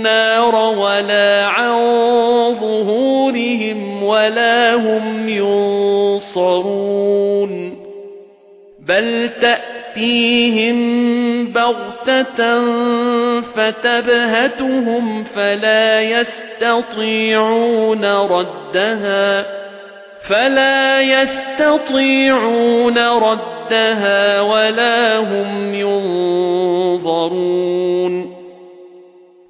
النَّارَ وَلَا عَن ظُهُورِهِمْ وَلَا هُمْ يُنصَرُونَ بَلْ تَأْتِيهِم بَغْتَةً فَتَبْهَتُهُمْ فَلَا يَسْتَطِيعُونَ رَدَّهَا فَلَا يَسْتَطِيعُونَ رَدَّهَا وَلَا هُمْ يُنظَرُونَ